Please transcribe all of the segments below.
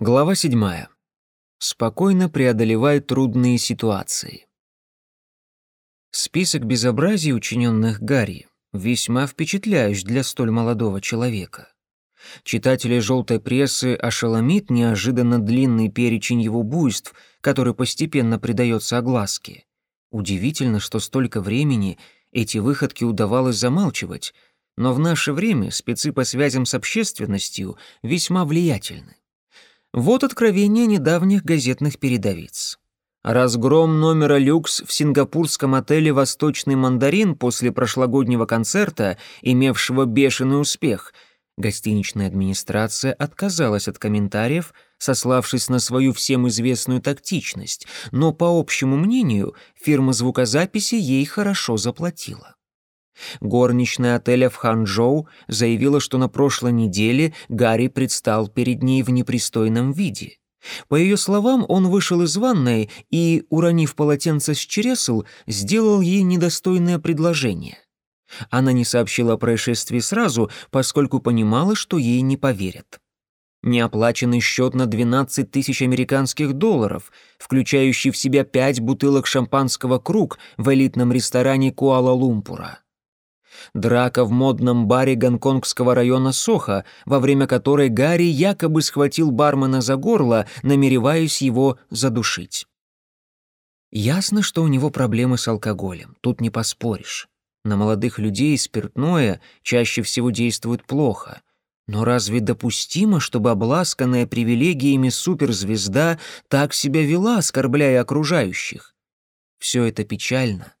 Глава 7. Спокойно преодолевай трудные ситуации. Список безобразий, учиненных Гарри, весьма впечатляющий для столь молодого человека. Читателей желтой прессы ошеломит неожиданно длинный перечень его буйств, который постепенно придается огласке. Удивительно, что столько времени эти выходки удавалось замалчивать, но в наше время спецы по связям с общественностью весьма влиятельны. Вот откровение недавних газетных передовиц. Разгром номера люкс в сингапурском отеле «Восточный мандарин» после прошлогоднего концерта, имевшего бешеный успех, гостиничная администрация отказалась от комментариев, сославшись на свою всем известную тактичность, но, по общему мнению, фирма звукозаписи ей хорошо заплатила. Горничная отеля в Ханчжоу заявила, что на прошлой неделе Гарри предстал перед ней в непристойном виде. По ее словам, он вышел из ванной и, уронив полотенце с чересл, сделал ей недостойное предложение. Она не сообщила о происшествии сразу, поскольку понимала, что ей не поверят. Неоплаченный счет на 12 тысяч американских долларов, включающий в себя пять бутылок шампанского «Круг» в элитном ресторане Куала-Лумпура. Драка в модном баре гонконгского района Соха, во время которой Гарри якобы схватил бармена за горло, намереваясь его задушить. Ясно, что у него проблемы с алкоголем, тут не поспоришь. На молодых людей спиртное чаще всего действует плохо. Но разве допустимо, чтобы обласканная привилегиями суперзвезда так себя вела, оскорбляя окружающих? Все это печально.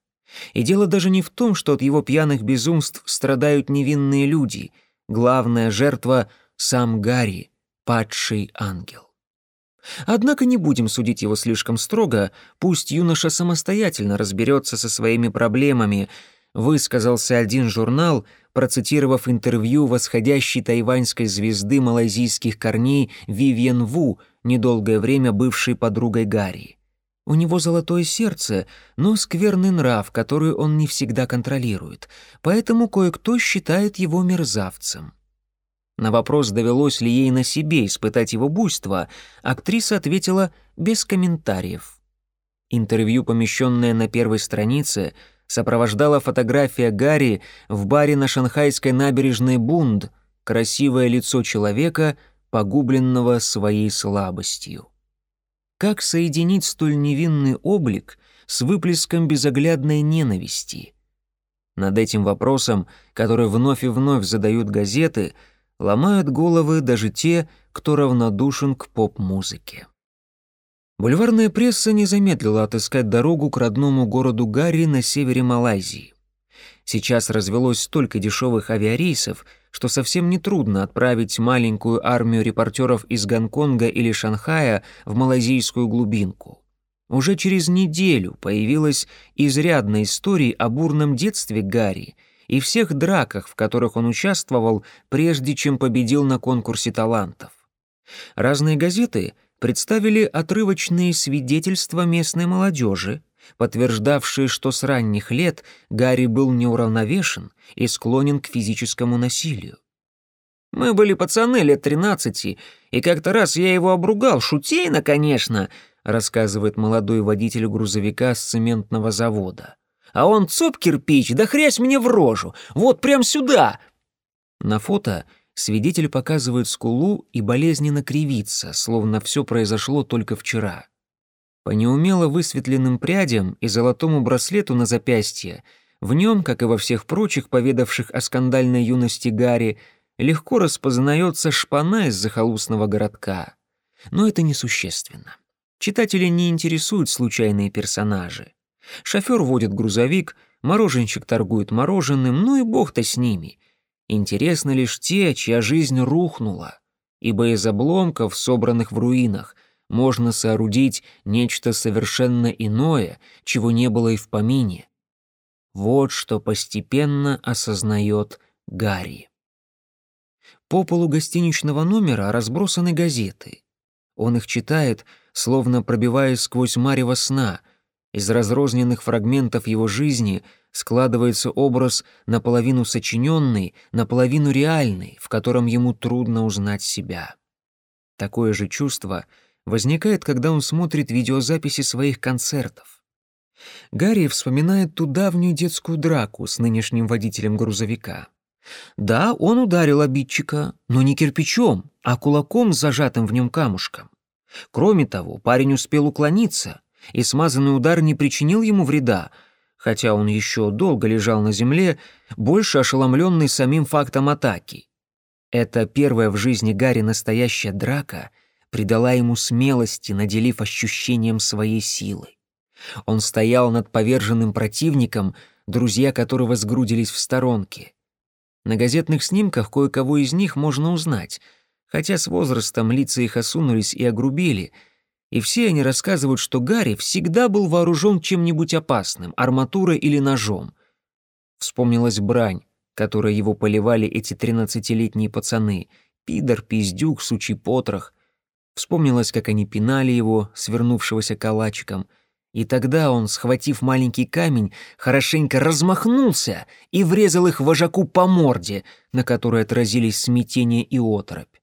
И дело даже не в том, что от его пьяных безумств страдают невинные люди. Главная жертва — сам Гарри, падший ангел. Однако не будем судить его слишком строго, пусть юноша самостоятельно разберется со своими проблемами, высказался один журнал, процитировав интервью восходящей тайваньской звезды малайзийских корней Вивьен Ву, недолгое время бывшей подругой Гарри. У него золотое сердце, но скверный нрав, который он не всегда контролирует, поэтому кое-кто считает его мерзавцем. На вопрос, довелось ли ей на себе испытать его буйство, актриса ответила без комментариев. Интервью, помещенное на первой странице, сопровождала фотография Гарри в баре на шанхайской набережной Бунд, красивое лицо человека, погубленного своей слабостью. Как соединить столь невинный облик с выплеском безоглядной ненависти? Над этим вопросом, который вновь и вновь задают газеты, ломают головы даже те, кто равнодушен к поп-музыке. Бульварная пресса не замедлила отыскать дорогу к родному городу Гарри на севере Малайзии. Сейчас развелось столько дешевых авиарейсов, что совсем нетрудно отправить маленькую армию репортеров из Гонконга или Шанхая в малайзийскую глубинку. Уже через неделю появилась изрядная история о бурном детстве Гарри и всех драках, в которых он участвовал, прежде чем победил на конкурсе талантов. Разные газеты представили отрывочные свидетельства местной молодежи, подтверждавшие, что с ранних лет Гарри был неуравновешен и склонен к физическому насилию. «Мы были пацаны лет тринадцати, и как-то раз я его обругал, шутейно, конечно», рассказывает молодой водитель грузовика с цементного завода. «А он цоп кирпич, да хрясь мне в рожу, вот прям сюда!» На фото свидетель показывает скулу и болезненно кривится, словно все произошло только вчера. По неумело высветленным прядям и золотому браслету на запястье, в нем, как и во всех прочих, поведавших о скандальной юности Гарри, легко распознается шпана из захолустного городка. Но это несущественно. Читателей не интересуют случайные персонажи. Шофер водит грузовик, мороженщик торгует мороженым, ну и бог-то с ними. Интересны лишь те, чья жизнь рухнула, ибо из обломков, собранных в руинах — можно соорудить нечто совершенно иное, чего не было и в помине. Вот что постепенно осознает Гарри. По полу гостиничного номера разбросаны газеты. Он их читает, словно пробиваясь сквозь марево сна. Из разрозненных фрагментов его жизни складывается образ наполовину сочиненный, наполовину реальный, в котором ему трудно узнать себя. Такое же чувство возникает, когда он смотрит видеозаписи своих концертов. Гарри вспоминает ту давнюю детскую драку с нынешним водителем грузовика. Да, он ударил обидчика, но не кирпичом, а кулаком с зажатым в нем камушком. Кроме того, парень успел уклониться, и смазанный удар не причинил ему вреда, хотя он еще долго лежал на земле, больше ошеломленный самим фактом атаки. Эта первая в жизни Гарри настоящая драка придала ему смелости, наделив ощущением своей силы. Он стоял над поверженным противником, друзья которого сгрудились в сторонке. На газетных снимках кое-кого из них можно узнать, хотя с возрастом лица их осунулись и огрубели, и все они рассказывают, что Гарри всегда был вооружен чем-нибудь опасным, арматурой или ножом. Вспомнилась брань, которой его поливали эти тринадцатилетние пацаны, пидор, пиздюк, сучий потрох. Вспомнилось, как они пинали его, свернувшегося калачиком — и тогда он, схватив маленький камень, хорошенько размахнулся и врезал их вожаку по морде, на которой отразились смятение и оторопь.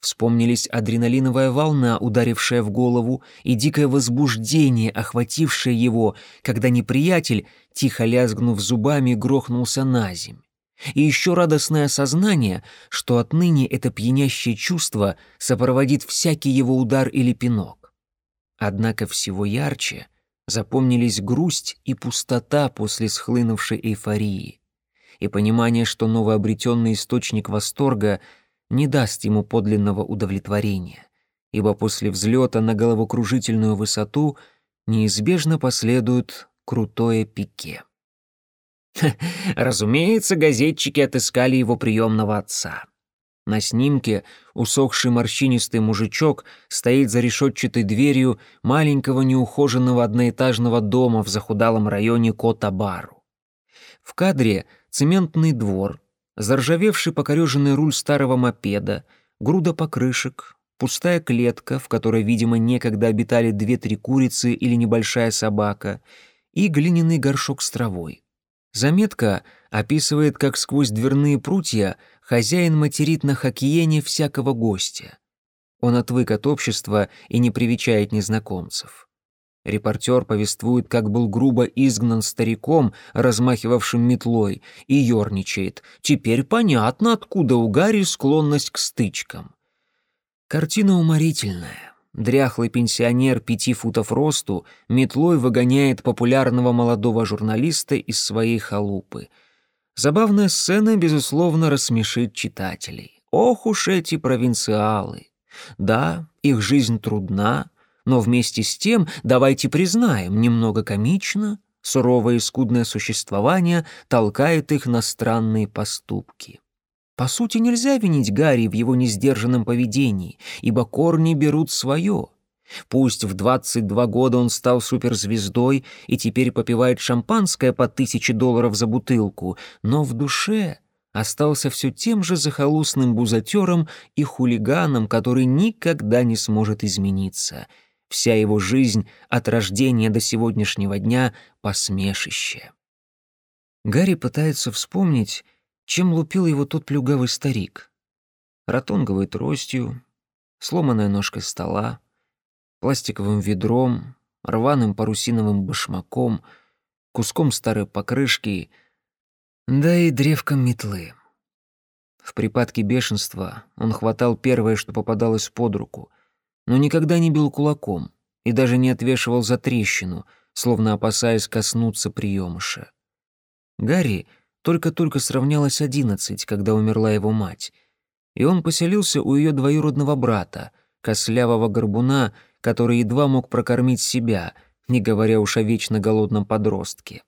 Вспомнились адреналиновая волна, ударившая в голову, и дикое возбуждение, охватившее его, когда неприятель, тихо лязгнув зубами, грохнулся на земь. И еще радостное осознание, что отныне это пьянящее чувство сопроводит всякий его удар или пинок. Однако всего ярче запомнились грусть и пустота после схлынувшей эйфории и понимание, что новообретенный источник восторга не даст ему подлинного удовлетворения, ибо после взлета на головокружительную высоту неизбежно последует крутое пике. Разумеется, газетчики отыскали его приемного отца. На снимке усохший морщинистый мужичок стоит за решетчатой дверью маленького неухоженного одноэтажного дома в захудалом районе Кота-Бару. В кадре цементный двор, заржавевший покореженный руль старого мопеда, груда покрышек, пустая клетка, в которой, видимо, некогда обитали две-три курицы или небольшая собака, и глиняный горшок с травой. Заметка описывает, как сквозь дверные прутья хозяин материт на хоккене всякого гостя. Он отвык от общества и не привечает незнакомцев. Репортер повествует, как был грубо изгнан стариком, размахивавшим метлой, и ерничает. Теперь понятно, откуда у Гарри склонность к стычкам. Картина уморительная. Дряхлый пенсионер пяти футов росту метлой выгоняет популярного молодого журналиста из своей халупы. Забавная сцена, безусловно, рассмешит читателей. Ох уж эти провинциалы! Да, их жизнь трудна, но вместе с тем, давайте признаем, немного комично, суровое и скудное существование толкает их на странные поступки. По сути, нельзя винить Гарри в его несдержанном поведении, ибо корни берут свое. Пусть в 22 года он стал суперзвездой и теперь попивает шампанское по тысяче долларов за бутылку, но в душе остался все тем же захолустным бузатером и хулиганом, который никогда не сможет измениться. Вся его жизнь от рождения до сегодняшнего дня — посмешище. Гарри пытается вспомнить, чем лупил его тот плюгавый старик. Ротонговой тростью, сломанная ножкой стола, пластиковым ведром, рваным парусиновым башмаком, куском старой покрышки, да и древком метлы. В припадке бешенства он хватал первое, что попадалось под руку, но никогда не бил кулаком и даже не отвешивал за трещину, словно опасаясь коснуться приемыша. Гарри только-только сравнялось одиннадцать, когда умерла его мать, и он поселился у ее двоюродного брата, кослявого горбуна, который едва мог прокормить себя, не говоря уж о вечно голодном подростке.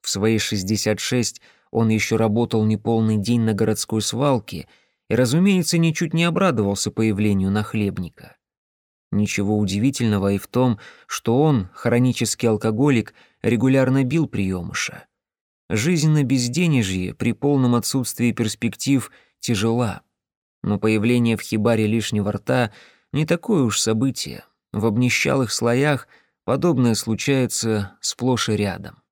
В свои 66 он еще работал неполный день на городской свалке и, разумеется, ничуть не обрадовался появлению нахлебника. Ничего удивительного и в том, что он, хронический алкоголик, регулярно бил приемыша. Жизнь на безденежье при полном отсутствии перспектив тяжела. Но появление в хибаре лишнего рта не такое уж событие. В обнищалых слоях подобное случается сплошь и рядом.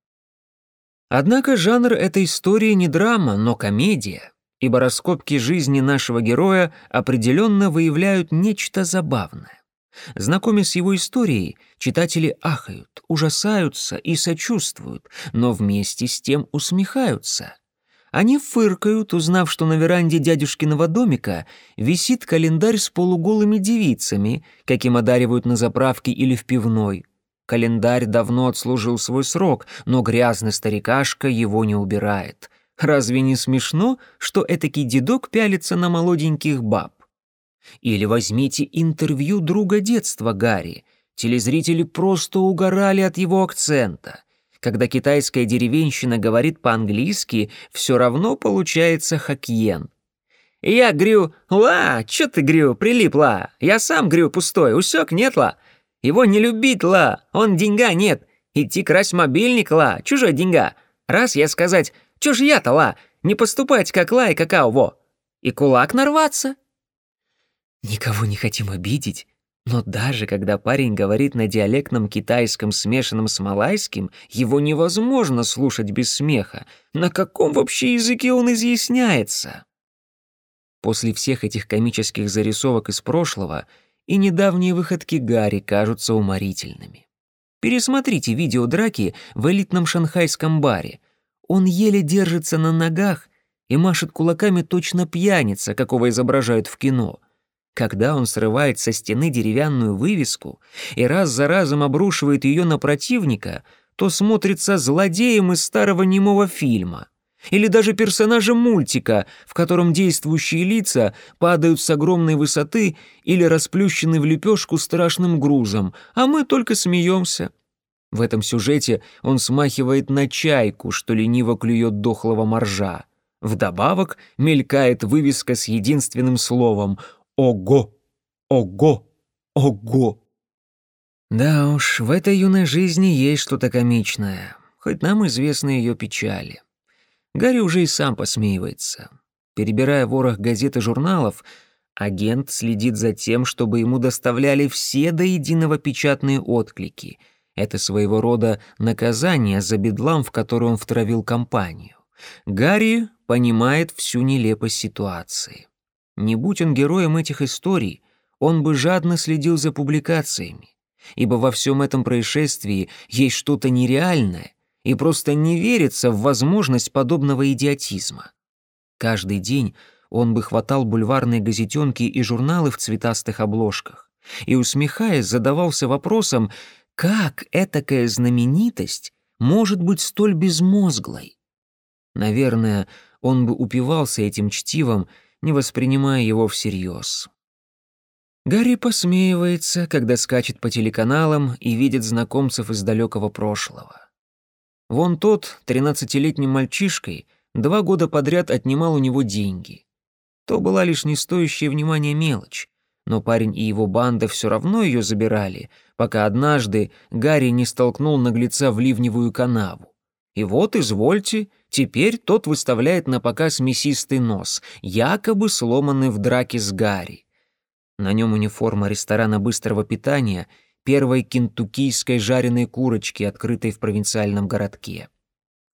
Однако жанр этой истории не драма, но комедия. ибо раскопки жизни нашего героя определенно выявляют нечто забавное. Знакомясь с его историей, читатели ахают, ужасаются и сочувствуют, но вместе с тем усмехаются. Они фыркают, узнав, что на веранде дядюшкиного домика висит календарь с полуголыми девицами, каким одаривают на заправке или в пивной. Календарь давно отслужил свой срок, но грязный старикашка его не убирает. Разве не смешно, что этакий дедок пялится на молоденьких баб? Или возьмите интервью друга детства Гарри. Телезрители просто угорали от его акцента. Когда китайская деревенщина говорит по-английски, все равно получается хакьен. «Я грю, ла, чё ты грю, прилипла? Я сам грю пустой, усек нет ла? Его не любить ла, он деньга нет. Идти красть мобильник ла, чужой деньга. Раз я сказать, чё ж я-то ла, не поступать как ла и какао во. И кулак нарваться, Никого не хотим обидеть, но даже когда парень говорит на диалектном китайском, смешанном с малайским, его невозможно слушать без смеха. На каком вообще языке он изъясняется? После всех этих комических зарисовок из прошлого и недавние выходки Гарри кажутся уморительными. Пересмотрите видео драки в элитном шанхайском баре. Он еле держится на ногах и машет кулаками точно пьяница, какого изображают в кино — когда он срывает со стены деревянную вывеску и раз за разом обрушивает ее на противника, то смотрится злодеем из старого немого фильма. Или даже персонажем мультика, в котором действующие лица падают с огромной высоты или расплющены в лепешку страшным грузом, а мы только смеемся. В этом сюжете он смахивает на чайку, что лениво клюет дохлого моржа. Вдобавок мелькает вывеска с единственным словом Ого! Ого! Ого! Да уж, в этой юной жизни есть что-то комичное, хоть нам известны ее печали. Гарри уже и сам посмеивается. Перебирая ворох газет и журналов, агент следит за тем, чтобы ему доставляли все до единого печатные отклики. Это своего рода наказание за бедлам, в который он втравил компанию. Гарри понимает всю нелепость ситуации. Не будь он героем этих историй, он бы жадно следил за публикациями, ибо во всем этом происшествии есть что-то нереальное и просто не верится в возможность подобного идиотизма. Каждый день он бы хватал бульварные газетенки и журналы в цветастых обложках и, усмехаясь, задавался вопросом, как этакая знаменитость может быть столь безмозглой? Наверное, он бы упивался этим чтивом не воспринимая его всерьез. Гарри посмеивается, когда скачет по телеканалам и видит знакомцев из далекого прошлого. Вон тот, тринадцатилетним мальчишкой, два года подряд отнимал у него деньги. То была лишь не стоящая внимания мелочь, но парень и его банда все равно ее забирали, пока однажды Гарри не столкнул наглеца в ливневую канаву. И вот, извольте, Теперь тот выставляет на показ мясистый нос, якобы сломанный в драке с Гарри. На нем униформа ресторана быстрого питания первой кентуккийской жареной курочки, открытой в провинциальном городке.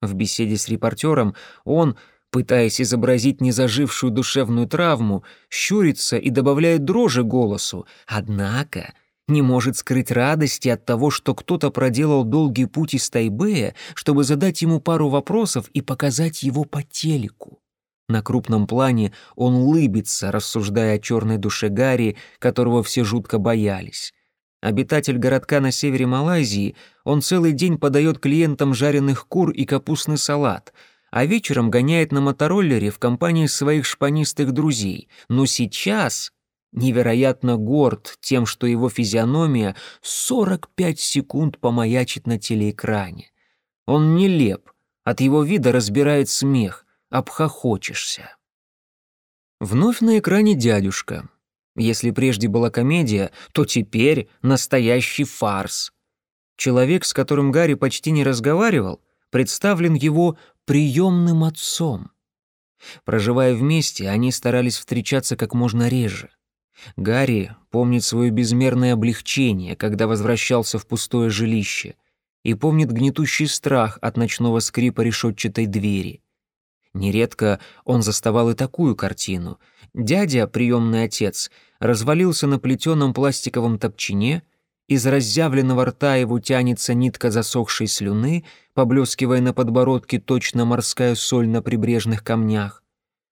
В беседе с репортером он, пытаясь изобразить незажившую душевную травму, щурится и добавляет дрожи голосу, однако не может скрыть радости от того, что кто-то проделал долгий путь из Тайбэя, чтобы задать ему пару вопросов и показать его по телеку. На крупном плане он лыбится, рассуждая о черной душе Гарри, которого все жутко боялись. Обитатель городка на севере Малайзии, он целый день подает клиентам жареных кур и капустный салат, а вечером гоняет на мотороллере в компании своих шпанистых друзей. Но сейчас невероятно горд тем, что его физиономия 45 секунд помаячит на телеэкране. Он нелеп, от его вида разбирает смех, обхохочешься. Вновь на экране дядюшка. Если прежде была комедия, то теперь настоящий фарс. Человек, с которым Гарри почти не разговаривал, представлен его приемным отцом. Проживая вместе, они старались встречаться как можно реже. Гарри помнит свое безмерное облегчение, когда возвращался в пустое жилище, и помнит гнетущий страх от ночного скрипа решетчатой двери. Нередко он заставал и такую картину. Дядя, приемный отец, развалился на плетеном пластиковом топчине, из разъявленного рта его тянется нитка засохшей слюны, поблескивая на подбородке точно морская соль на прибрежных камнях.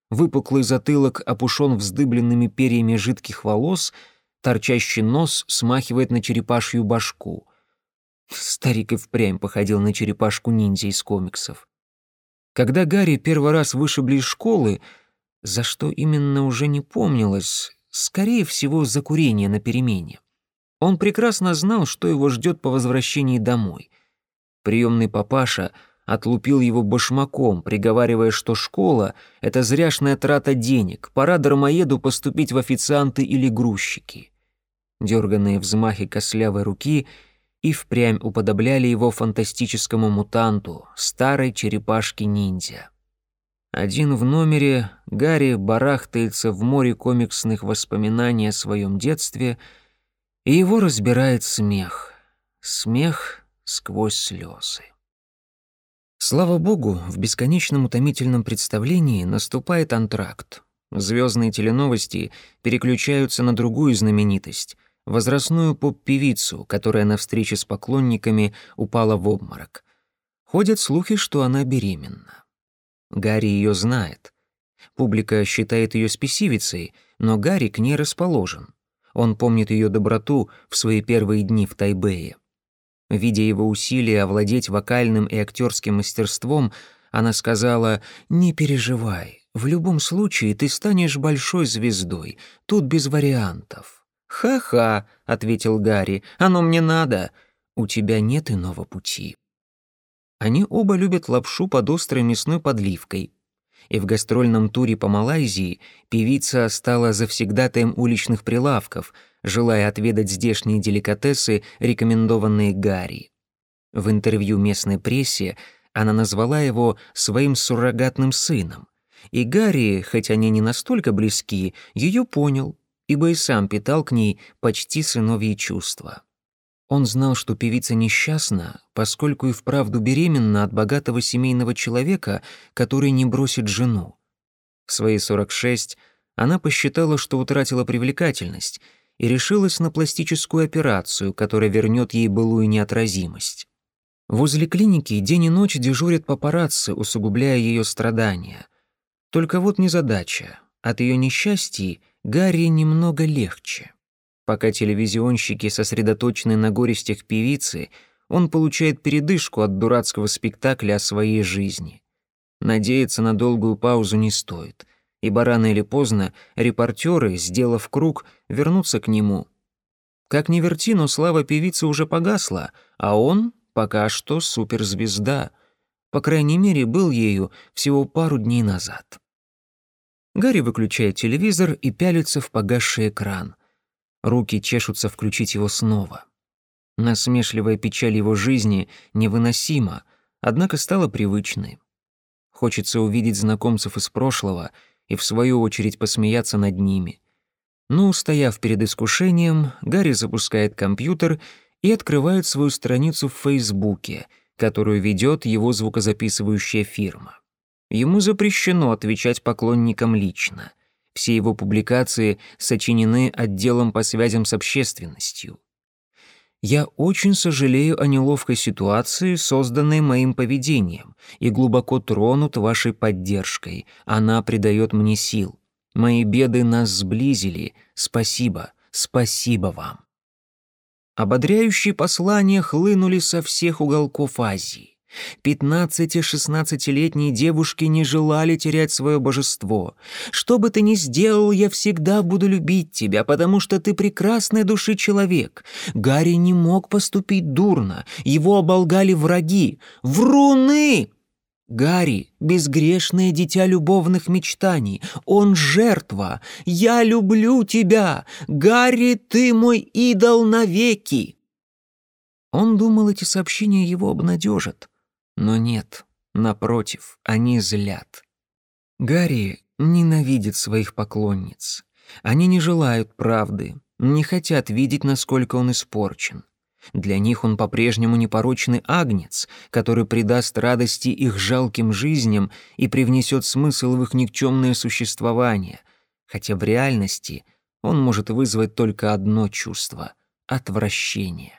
Выпуклый затылок опушен вздыбленными перьями жидких волос, торчащий нос смахивает на черепашью башку. Старик и впрямь походил на черепашку-ниндзя из комиксов. Когда Гарри первый раз вышибли из школы, за что именно уже не помнилось, скорее всего, за курение на перемене. Он прекрасно знал, что его ждет по возвращении домой. Приемный папаша отлупил его башмаком, приговаривая, что школа — это зряшная трата денег, пора дармоеду поступить в официанты или грузчики. Дерганные взмахи кослявой руки — и впрямь уподобляли его фантастическому мутанту, старой черепашке-ниндзя. Один в номере Гарри барахтается в море комиксных воспоминаний о своем детстве, и его разбирает смех. Смех сквозь слезы. Слава богу, в бесконечном утомительном представлении наступает антракт. Звездные теленовости переключаются на другую знаменитость, возрастную поп-певицу, которая на встрече с поклонниками упала в обморок. Ходят слухи, что она беременна. Гарри ее знает. Публика считает ее спесивицей, но Гарри к ней расположен. Он помнит ее доброту в свои первые дни в Тайбэе. Видя его усилия овладеть вокальным и актерским мастерством, она сказала «Не переживай, в любом случае ты станешь большой звездой, тут без вариантов». «Ха-ха», — ответил Гарри, — «оно мне надо. У тебя нет иного пути». Они оба любят лапшу под острой мясной подливкой. И в гастрольном туре по Малайзии певица стала завсегдатаем уличных прилавков, желая отведать здешние деликатесы, рекомендованные Гарри. В интервью местной прессе она назвала его своим суррогатным сыном. И Гарри, хоть они не настолько близки, ее понял — ибо и сам питал к ней почти сыновьи чувства. Он знал, что певица несчастна, поскольку и вправду беременна от богатого семейного человека, который не бросит жену. В свои 46 она посчитала, что утратила привлекательность, и решилась на пластическую операцию, которая вернет ей былую неотразимость. Возле клиники день и ночь дежурят папарацци, усугубляя ее страдания. Только вот незадача. От ее несчастья Гарри немного легче. Пока телевизионщики сосредоточены на горестях певицы, он получает передышку от дурацкого спектакля о своей жизни. Надеяться на долгую паузу не стоит, ибо рано или поздно репортеры, сделав круг, вернутся к нему. Как ни верти, но слава певицы уже погасла, а он пока что суперзвезда. По крайней мере, был ею всего пару дней назад. Гарри выключает телевизор и пялится в погасший экран. Руки чешутся включить его снова. Насмешливая печаль его жизни невыносима, однако стала привычной. Хочется увидеть знакомцев из прошлого и, в свою очередь, посмеяться над ними. Но, устояв перед искушением, Гарри запускает компьютер и открывает свою страницу в Фейсбуке, которую ведет его звукозаписывающая фирма. Ему запрещено отвечать поклонникам лично. Все его публикации сочинены отделом по связям с общественностью. Я очень сожалею о неловкой ситуации, созданной моим поведением, и глубоко тронут вашей поддержкой. Она придает мне сил. Мои беды нас сблизили. Спасибо, спасибо вам. Ободряющие послания хлынули со всех уголков Азии. Пятнадцати-шестнадцатилетние девушки не желали терять свое божество. «Что бы ты ни сделал, я всегда буду любить тебя, потому что ты прекрасной души человек». Гарри не мог поступить дурно, его оболгали враги. «Вруны!» Гарри — безгрешное дитя любовных мечтаний. Он жертва. Я люблю тебя. Гарри, ты мой идол навеки. Он думал, эти сообщения его обнадежат. Но нет, напротив, они злят. Гарри ненавидит своих поклонниц. Они не желают правды, не хотят видеть, насколько он испорчен. Для них он по-прежнему непорочный агнец, который придаст радости их жалким жизням и привнесет смысл в их никчемное существование, хотя в реальности он может вызвать только одно чувство — отвращение.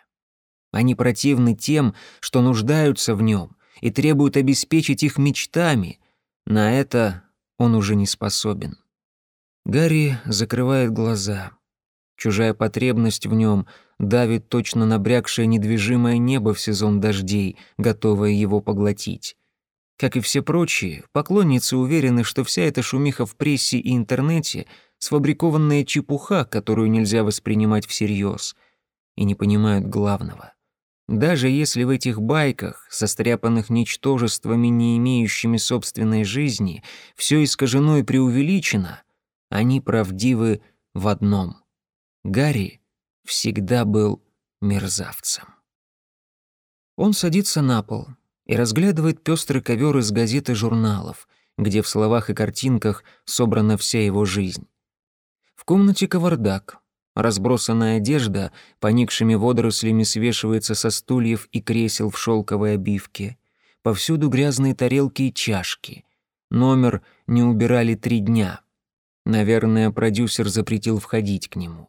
Они противны тем, что нуждаются в нем, и требуют обеспечить их мечтами. На это он уже не способен. Гарри закрывает глаза. Чужая потребность в нем давит точно набрякшее недвижимое небо в сезон дождей, готовое его поглотить. Как и все прочие, поклонницы уверены, что вся эта шумиха в прессе и интернете — сфабрикованная чепуха, которую нельзя воспринимать всерьез, и не понимают главного. Даже если в этих байках, состряпанных ничтожествами, не имеющими собственной жизни, все искажено и преувеличено, они правдивы в одном. Гарри всегда был мерзавцем. Он садится на пол и разглядывает пестрый ковер из газет и журналов, где в словах и картинках собрана вся его жизнь. В комнате кавардак, Разбросанная одежда поникшими водорослями свешивается со стульев и кресел в шелковой обивке. Повсюду грязные тарелки и чашки. Номер не убирали три дня. Наверное, продюсер запретил входить к нему.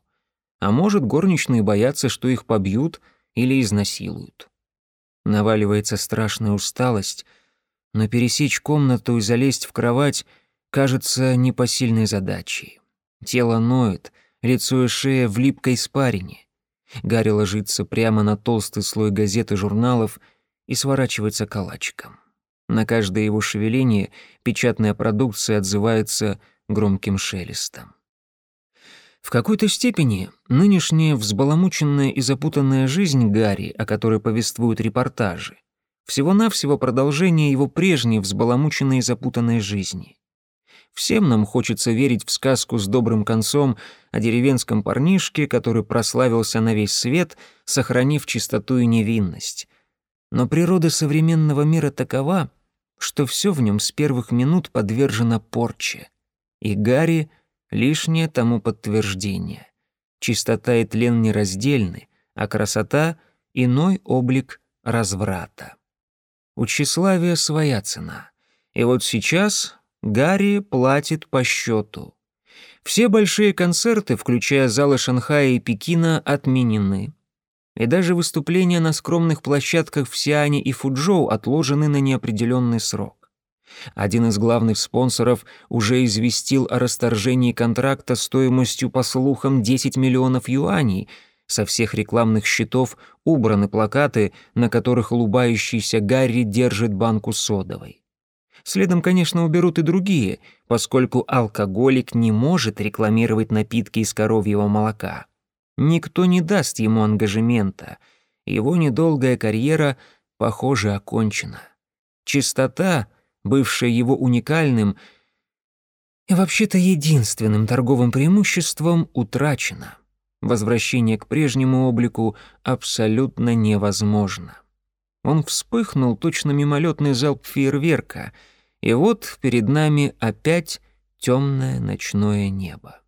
А может, горничные боятся, что их побьют или изнасилуют. Наваливается страшная усталость, но пересечь комнату и залезть в кровать кажется непосильной задачей. Тело ноет — лицо и шея в липкой испарине. Гарри ложится прямо на толстый слой газет и журналов и сворачивается калачиком. На каждое его шевеление печатная продукция отзывается громким шелестом. В какой-то степени нынешняя взбаламученная и запутанная жизнь Гарри, о которой повествуют репортажи, всего-навсего продолжение его прежней взбаламученной и запутанной жизни. Всем нам хочется верить в сказку с добрым концом о деревенском парнишке, который прославился на весь свет, сохранив чистоту и невинность. Но природа современного мира такова, что все в нем с первых минут подвержено порче. И Гарри — лишнее тому подтверждение. Чистота и тлен нераздельны, а красота — иной облик разврата. У тщеславия своя цена. И вот сейчас Гарри платит по счету. Все большие концерты, включая залы Шанхая и Пекина, отменены. И даже выступления на скромных площадках в Сиане и Фуджоу отложены на неопределенный срок. Один из главных спонсоров уже известил о расторжении контракта стоимостью, по слухам, 10 миллионов юаней. Со всех рекламных счетов убраны плакаты, на которых улыбающийся Гарри держит банку содовой. Следом, конечно, уберут и другие, поскольку алкоголик не может рекламировать напитки из коровьего молока. Никто не даст ему ангажемента. Его недолгая карьера, похоже, окончена. Чистота, бывшая его уникальным и вообще-то единственным торговым преимуществом, утрачена. Возвращение к прежнему облику абсолютно невозможно. Он вспыхнул точно мимолетный залп фейерверка — и вот перед нами опять темное ночное небо.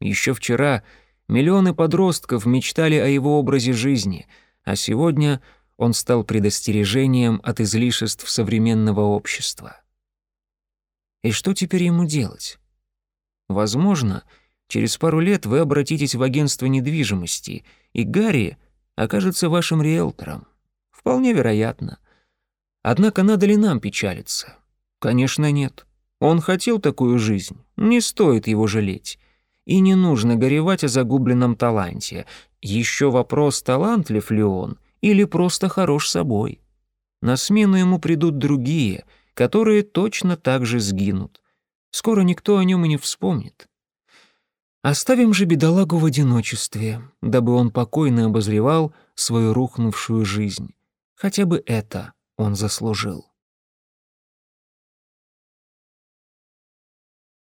Еще вчера миллионы подростков мечтали о его образе жизни, а сегодня он стал предостережением от излишеств современного общества. И что теперь ему делать? Возможно, через пару лет вы обратитесь в агентство недвижимости, и Гарри окажется вашим риэлтором. Вполне вероятно. Однако надо ли нам печалиться? Конечно, нет. Он хотел такую жизнь, не стоит его жалеть. И не нужно горевать о загубленном таланте. Еще вопрос, талантлив ли он или просто хорош собой. На смену ему придут другие, которые точно так же сгинут. Скоро никто о нем и не вспомнит. Оставим же бедолагу в одиночестве, дабы он покойно обозревал свою рухнувшую жизнь. Хотя бы это он заслужил.